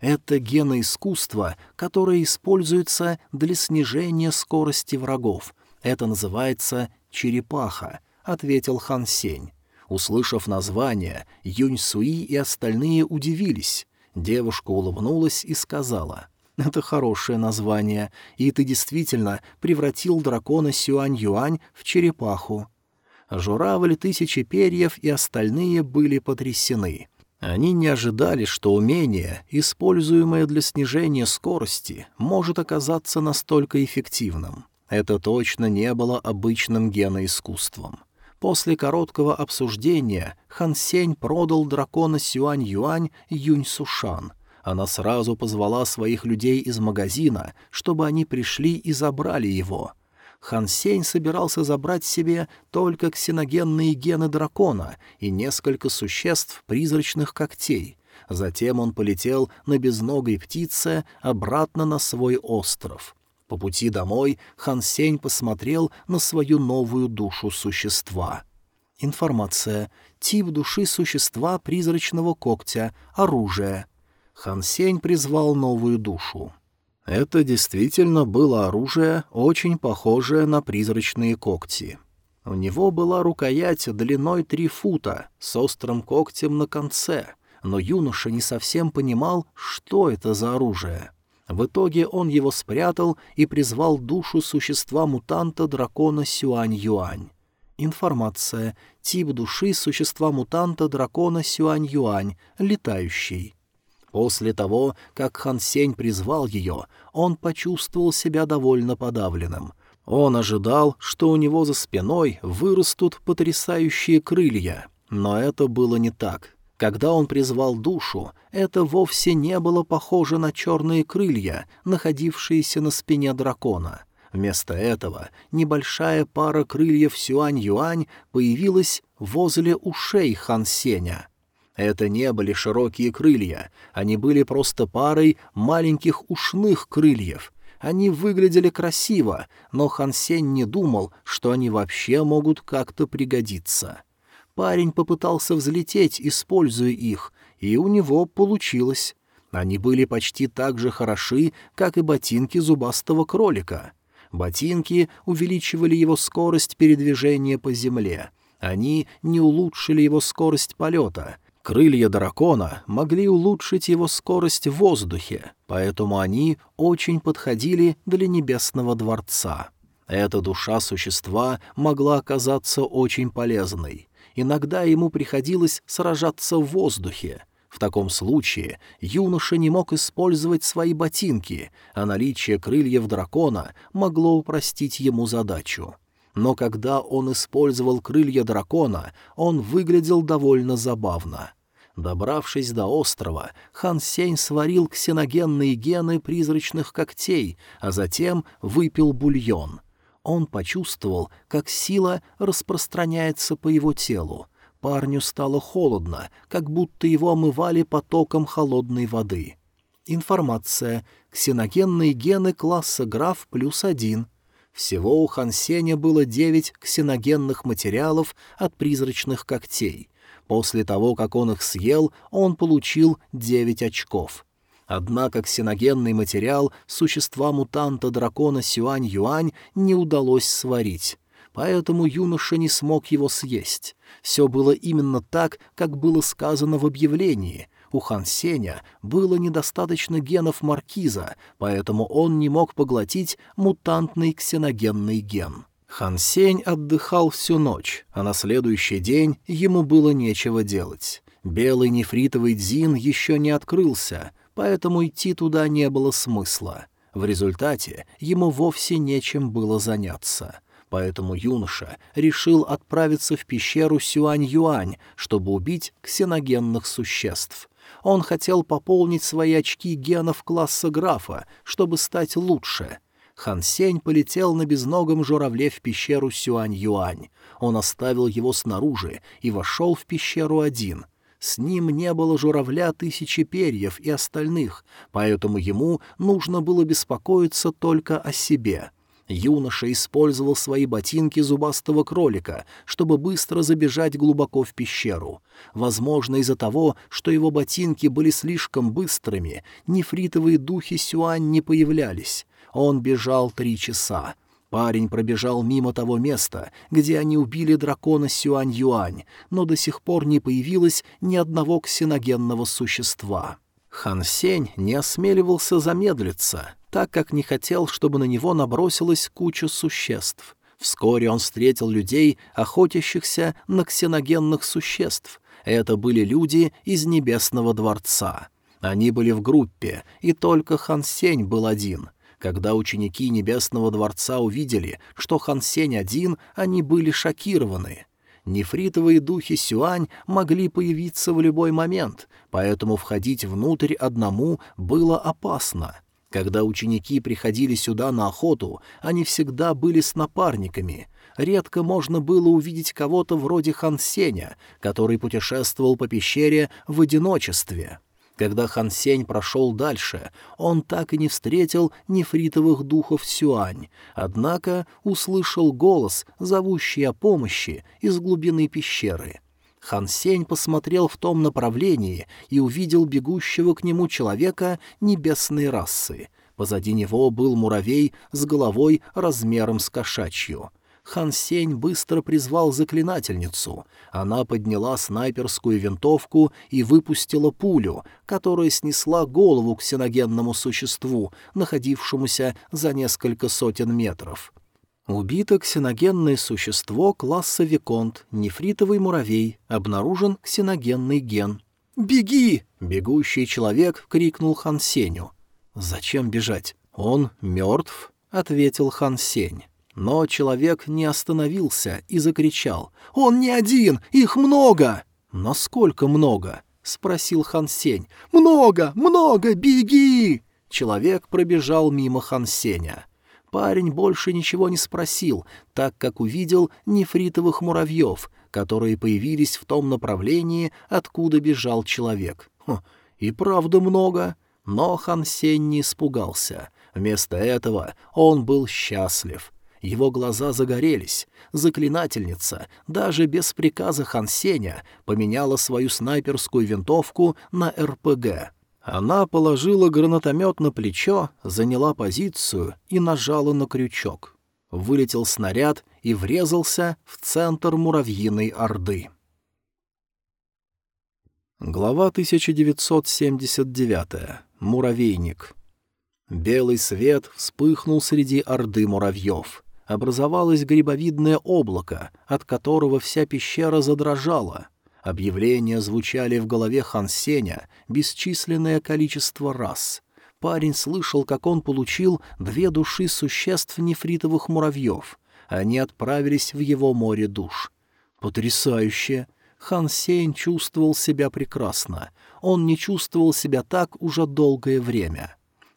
Это геноискусство, которое используется для снижения скорости врагов. Это называется «черепаха», — ответил Хан Сень. Услышав название, Юнь Суи и остальные удивились. Девушка улыбнулась и сказала, «Это хорошее название, и ты действительно превратил дракона Сюань-Юань в черепаху». Журавль тысячи перьев и остальные были потрясены. Они не ожидали, что умение, используемое для снижения скорости, может оказаться настолько эффективным. Это точно не было обычным геноискусством. После короткого обсуждения Хан Сень продал дракона Сюань-Юань Юнь Сушан. Она сразу позвала своих людей из магазина, чтобы они пришли и забрали его — Хан Сень собирался забрать себе только ксеногенные гены дракона и несколько существ призрачных когтей. Затем он полетел на безногой птице обратно на свой остров. По пути домой Хан Сень посмотрел на свою новую душу существа. Информация. Тип души существа призрачного когтя. Оружие. Хан Сень призвал новую душу. Это действительно было оружие, очень похожее на призрачные когти. У него была рукоять длиной три фута, с острым когтем на конце, но юноша не совсем понимал, что это за оружие. В итоге он его спрятал и призвал душу существа-мутанта дракона Сюань-Юань. Информация. Тип души существа-мутанта дракона Сюань-Юань, летающий. После того, как Хан Сень призвал ее, он почувствовал себя довольно подавленным. Он ожидал, что у него за спиной вырастут потрясающие крылья, но это было не так. Когда он призвал душу, это вовсе не было похоже на черные крылья, находившиеся на спине дракона. Вместо этого небольшая пара крыльев Сюань-Юань появилась возле ушей Хан Сеня — это не были широкие крылья, они были просто парой маленьких ушных крыльев. Они выглядели красиво, но Хан Сень не думал, что они вообще могут как-то пригодиться. Парень попытался взлететь, используя их, и у него получилось. Они были почти так же хороши, как и ботинки зубастого кролика. Ботинки увеличивали его скорость передвижения по земле. Они не улучшили его скорость полета. Крылья дракона могли улучшить его скорость в воздухе, поэтому они очень подходили для небесного дворца. Эта душа существа могла оказаться очень полезной. Иногда ему приходилось сражаться в воздухе. В таком случае юноша не мог использовать свои ботинки, а наличие крыльев дракона могло упростить ему задачу. Но когда он использовал крылья дракона, он выглядел довольно забавно. Добравшись до острова, Хан Сень сварил ксеногенные гены призрачных когтей, а затем выпил бульон. Он почувствовал, как сила распространяется по его телу. Парню стало холодно, как будто его омывали потоком холодной воды. Информация. Ксеногенные гены класса граф плюс один. Всего у Хансеня было девять ксеногенных материалов от призрачных когтей. После того, как он их съел, он получил девять очков. Однако ксеногенный материал существа-мутанта дракона Сюань-Юань не удалось сварить. Поэтому юноша не смог его съесть. Все было именно так, как было сказано в объявлении. У Хан Сеня было недостаточно генов маркиза, поэтому он не мог поглотить мутантный ксеногенный ген. Хан Сень отдыхал всю ночь, а на следующий день ему было нечего делать. Белый нефритовый дзин еще не открылся — поэтому идти туда не было смысла. В результате ему вовсе нечем было заняться. Поэтому юноша решил отправиться в пещеру Сюань-Юань, чтобы убить ксеногенных существ. Он хотел пополнить свои очки генов класса графа, чтобы стать лучше. Хан Сень полетел на безногом журавле в пещеру Сюань-Юань. Он оставил его снаружи и вошел в пещеру один — с ним не было журавля тысячи перьев и остальных, поэтому ему нужно было беспокоиться только о себе. Юноша использовал свои ботинки зубастого кролика, чтобы быстро забежать глубоко в пещеру. Возможно, из-за того, что его ботинки были слишком быстрыми, нефритовые духи Сюань не появлялись. Он бежал три часа. Парень пробежал мимо того места, где они убили дракона Сюань-Юань, но до сих пор не появилось ни одного ксеногенного существа. Хан Сень не осмеливался замедлиться, так как не хотел, чтобы на него набросилась куча существ. Вскоре он встретил людей, охотящихся на ксеногенных существ. Это были люди из Небесного дворца. Они были в группе, и только Хан Сень был один. Когда ученики Небесного дворца увидели, что Хан Сень один, они были шокированы. Нефритовые духи Сюань могли появиться в любой момент, поэтому входить внутрь одному было опасно. Когда ученики приходили сюда на охоту, они всегда были с напарниками. Редко можно было увидеть кого-то вроде Хан Сеня, который путешествовал по пещере в одиночестве. Когда Хан Сень прошел дальше, он так и не встретил нефритовых духов Сюань, однако услышал голос, зовущий о помощи из глубины пещеры. Хан Сень посмотрел в том направлении и увидел бегущего к нему человека небесной расы. Позади него был муравей с головой размером с кошачью — Хан Сень быстро призвал заклинательницу. Она подняла снайперскую винтовку и выпустила пулю, которая снесла голову ксеногенному существу, находившемуся за несколько сотен метров. Убито ксеногенное существо класса Виконт, нефритовый муравей, обнаружен ксеногенный ген. «Беги!» — бегущий человек крикнул Хан Сеню. «Зачем бежать? Он мертв?» — ответил Хан Сень. Но человек не остановился и закричал. «Он не один! Их много!» «Насколько много?» — спросил Хан Сень. «Много! Много! Беги!» Человек пробежал мимо Хан Сеня. Парень больше ничего не спросил, так как увидел нефритовых муравьев, которые появились в том направлении, откуда бежал человек. Хм, и правда много. Но Хан Сень не испугался. Вместо этого он был счастлив. Его глаза загорелись. Заклинательница, даже без приказа Хансеня, поменяла свою снайперскую винтовку на РПГ. Она положила гранатомет на плечо, заняла позицию и нажала на крючок. Вылетел снаряд и врезался в центр муравьиной орды. Глава 1979. Муравейник. Белый свет вспыхнул среди орды муравьев. Образовалось грибовидное облако, от которого вся пещера задрожала — Объявления звучали в голове Хан Сеня бесчисленное количество раз. Парень слышал, как он получил две души существ нефритовых муравьев. Они отправились в его море душ. Потрясающе! Хан Сень чувствовал себя прекрасно. Он не чувствовал себя так уже долгое время.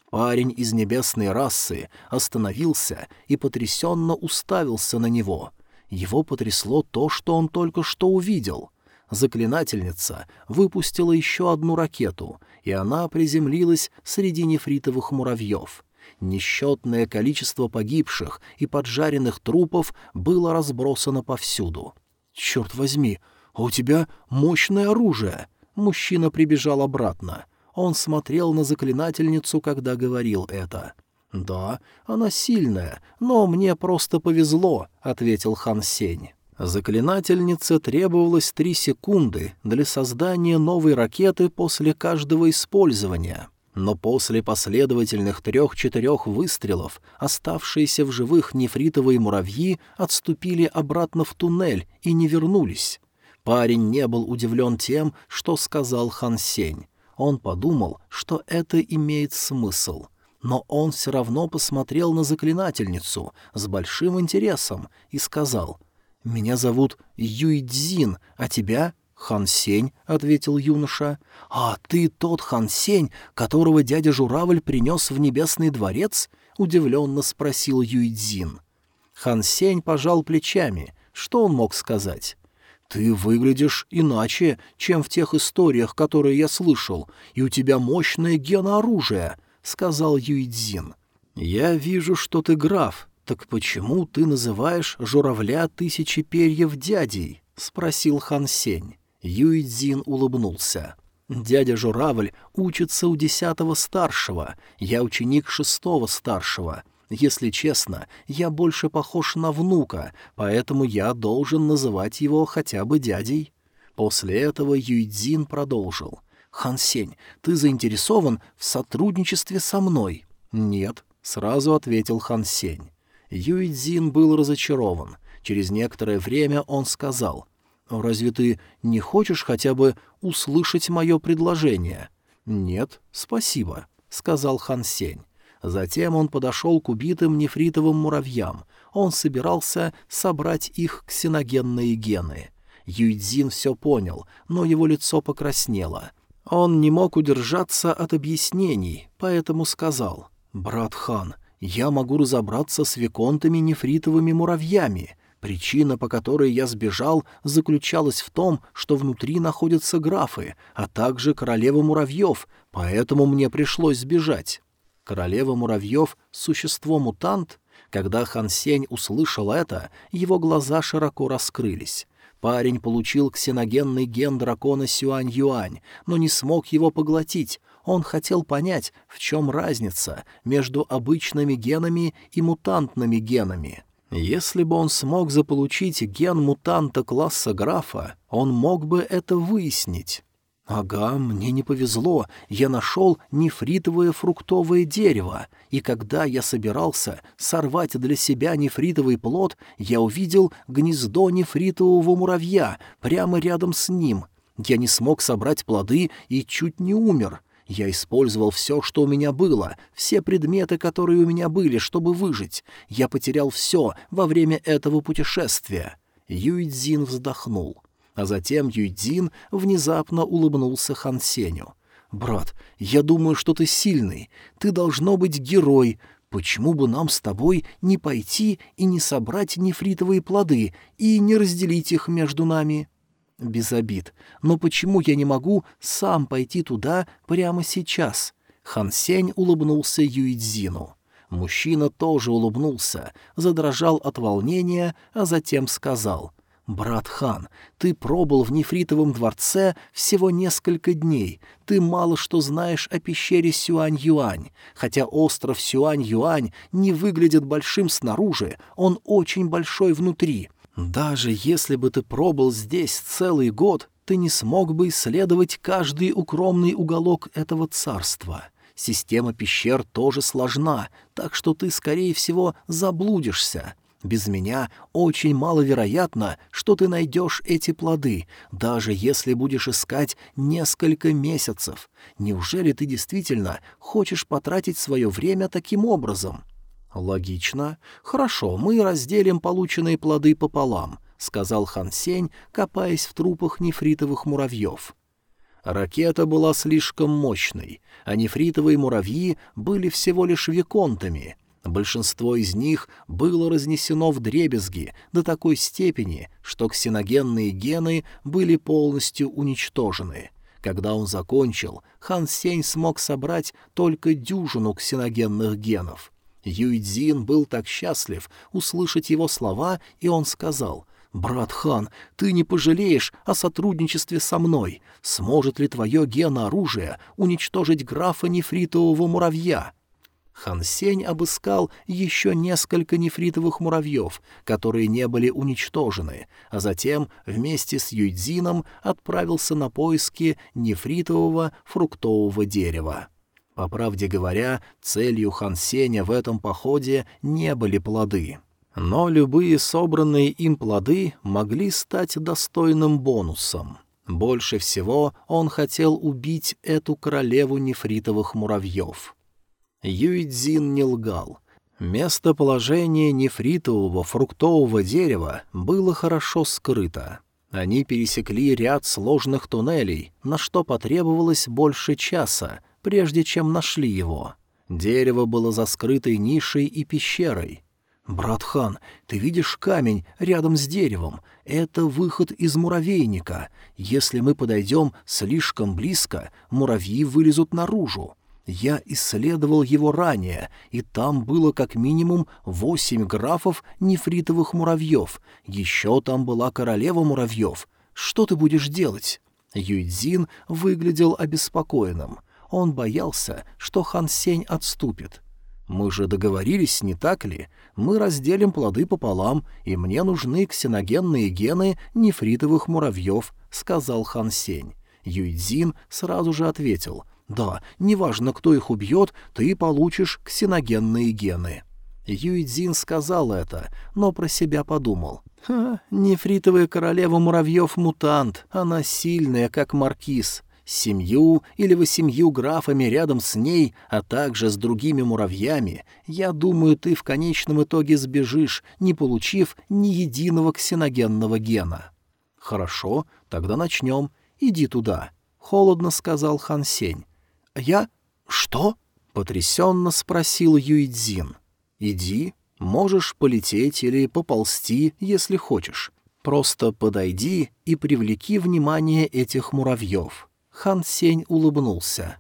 Парень из небесной расы остановился и потрясенно уставился на него. Его потрясло то, что он только что увидел — заклинательница выпустила еще одну ракету, и она приземлилась среди нефритовых муравьев. Несчетное количество погибших и поджаренных трупов было разбросано повсюду. «Черт возьми, а у тебя мощное оружие!» Мужчина прибежал обратно. Он смотрел на заклинательницу, когда говорил это. «Да, она сильная, но мне просто повезло», — ответил Хан Сень. Заклинательнице требовалось три секунды для создания новой ракеты после каждого использования. Но после последовательных трех-четырех выстрелов оставшиеся в живых нефритовые муравьи отступили обратно в туннель и не вернулись. Парень не был удивлен тем, что сказал Хан Сень. Он подумал, что это имеет смысл. Но он все равно посмотрел на заклинательницу с большим интересом и сказал — «Меня зовут Юйдзин, а тебя?» «Хан Сень», — ответил юноша. «А ты тот Хан Сень, которого дядя Журавль принес в Небесный дворец?» — удивленно спросил Юйдзин. Хан Сень пожал плечами. Что он мог сказать? «Ты выглядишь иначе, чем в тех историях, которые я слышал, и у тебя мощное генооружие», — сказал Юйдзин. «Я вижу, что ты граф, «Так почему ты называешь журавля тысячи перьев дядей?» — спросил Хан Сень. Юйцзин улыбнулся. «Дядя Журавль учится у десятого старшего, я ученик шестого старшего. Если честно, я больше похож на внука, поэтому я должен называть его хотя бы дядей». После этого Юйцзин продолжил. «Хан Сень, ты заинтересован в сотрудничестве со мной?» «Нет», — сразу ответил Хан Сень. Юйцзин был разочарован. Через некоторое время он сказал, «Разве ты не хочешь хотя бы услышать мое предложение?» «Нет, спасибо», — сказал Хан Сень. Затем он подошел к убитым нефритовым муравьям. Он собирался собрать их ксеногенные гены. Юйцзин все понял, но его лицо покраснело. Он не мог удержаться от объяснений, поэтому сказал, «Брат Хан, — я могу разобраться с виконтами-нефритовыми муравьями. Причина, по которой я сбежал, заключалась в том, что внутри находятся графы, а также королева муравьев, поэтому мне пришлось сбежать. Королева муравьев — существо-мутант? Когда Хан Сень услышал это, его глаза широко раскрылись. Парень получил ксеногенный ген дракона Сюань-Юань, но не смог его поглотить, он хотел понять, в чем разница между обычными генами и мутантными генами. Если бы он смог заполучить ген мутанта класса графа, он мог бы это выяснить. «Ага, мне не повезло, я нашел нефритовое фруктовое дерево, и когда я собирался сорвать для себя нефритовый плод, я увидел гнездо нефритового муравья прямо рядом с ним. Я не смог собрать плоды и чуть не умер. Я использовал все, что у меня было, все предметы, которые у меня были, чтобы выжить. Я потерял все во время этого путешествия». Юйдзин вздохнул. А затем Юйдзин внезапно улыбнулся Хан Сеню. «Брат, я думаю, что ты сильный. Ты должно быть герой. Почему бы нам с тобой не пойти и не собрать нефритовые плоды и не разделить их между нами?» без обид. Но почему я не могу сам пойти туда прямо сейчас? Хан Сень улыбнулся Юйцзину. Мужчина тоже улыбнулся, задрожал от волнения, а затем сказал. «Брат Хан, ты пробыл в нефритовом дворце всего несколько дней. Ты мало что знаешь о пещере Сюань-Юань. Хотя остров Сюань-Юань не выглядит большим снаружи, он очень большой внутри. Даже если бы ты пробыл здесь целый год, ты не смог бы исследовать каждый укромный уголок этого царства. Система пещер тоже сложна, так что ты, скорее всего, заблудишься». Без меня очень маловероятно, что ты найдешь эти плоды, даже если будешь искать несколько месяцев. Неужели ты действительно хочешь потратить свое время таким образом? Логично. Хорошо, мы разделим полученные плоды пополам, сказал Хан Сень, копаясь в трупах нефритовых муравьев. Ракета была слишком мощной, а нефритовые муравьи были всего лишь виконтами — Большинство из них было разнесено в дребезги до такой степени, что ксеногенные гены были полностью уничтожены. Когда он закончил, Хан Сень смог собрать только дюжину ксеногенных генов. Юйдзин был так счастлив услышать его слова, и он сказал — «Брат Хан, ты не пожалеешь о сотрудничестве со мной. Сможет ли твое генооружие уничтожить графа нефритового муравья?» Хан Сень обыскал еще несколько нефритовых муравьев, которые не были уничтожены, а затем вместе с Юйдзином отправился на поиски нефритового фруктового дерева. По правде говоря, целью Хан Сеня в этом походе не были плоды. Но любые собранные им плоды могли стать достойным бонусом. Больше всего он хотел убить эту королеву нефритовых муравьев — Юйцзин не лгал. Местоположение нефритового фруктового дерева было хорошо скрыто. Они пересекли ряд сложных туннелей, на что потребовалось больше часа, прежде чем нашли его. Дерево было за скрытой нишей и пещерой. «Брат Хан, ты видишь камень рядом с деревом? Это выход из муравейника. Если мы подойдем слишком близко, муравьи вылезут наружу. Я исследовал его ранее, и там было как минимум восемь графов нефритовых муравьев. Еще там была королева муравьев. Что ты будешь делать?» Юйдзин выглядел обеспокоенным. Он боялся, что Хан Сень отступит. «Мы же договорились, не так ли? Мы разделим плоды пополам, и мне нужны ксеногенные гены нефритовых муравьев», — сказал Хан Сень. Юйдзин сразу же ответил — да, неважно, кто их убьет, ты получишь ксеногенные гены. Юйдзин сказал это, но про себя подумал. «Ха, нефритовая королева муравьев-мутант, она сильная, как маркиз. Семью или восемью графами рядом с ней, а также с другими муравьями, я думаю, ты в конечном итоге сбежишь, не получив ни единого ксеногенного гена». «Хорошо, тогда начнем. Иди туда», — холодно сказал Хан Сень. «Я... что?» — потрясенно спросил Юйдзин. «Иди, можешь полететь или поползти, если хочешь. Просто подойди и привлеки внимание этих муравьев». Хан Сень улыбнулся.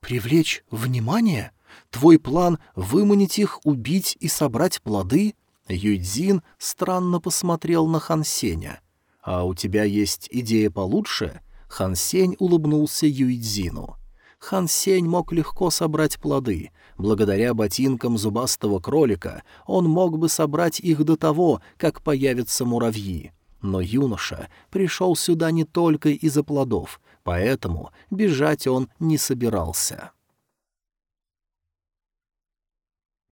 «Привлечь внимание? Твой план — выманить их, убить и собрать плоды?» Юйдзин странно посмотрел на Хан Сеня. «А у тебя есть идея получше?» Хан Сень улыбнулся Юйдзину. Хан Сень мог легко собрать плоды. Благодаря ботинкам зубастого кролика он мог бы собрать их до того, как появятся муравьи. Но юноша пришел сюда не только из-за плодов, поэтому бежать он не собирался.